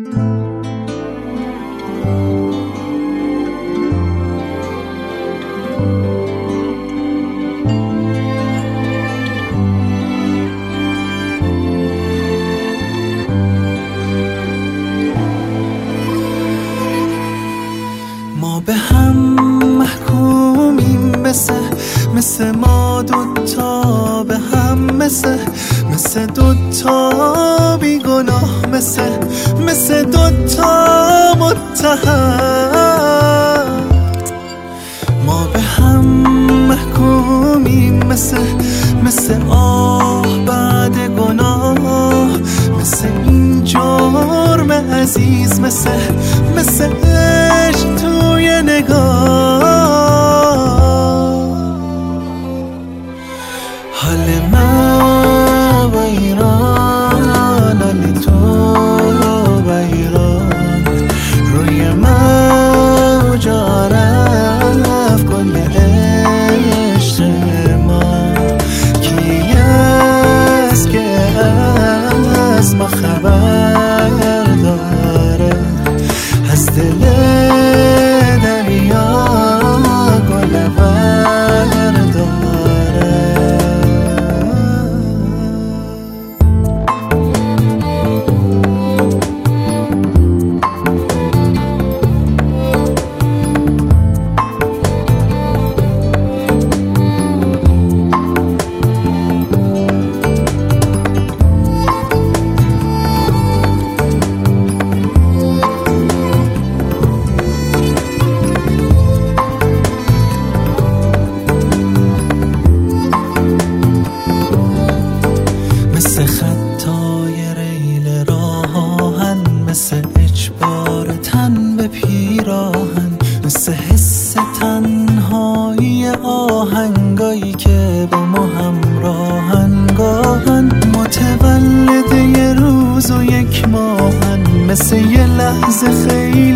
ما به هم محکومیم مثل مثل ما دوتا به هم مثل مثل دوتا بیگناه مثل مثل دوتا متهم. ما به هم محکومیم مثل مثل آه بعد گناه. مثل این جرم عزیز مثل مثل مثل اجبار تن به پیراهن مثل حس تنهایی آهنگایی که با ما همراهن. گاهن متولد یه روز و یک ماهن مثل یه لحظه خیلی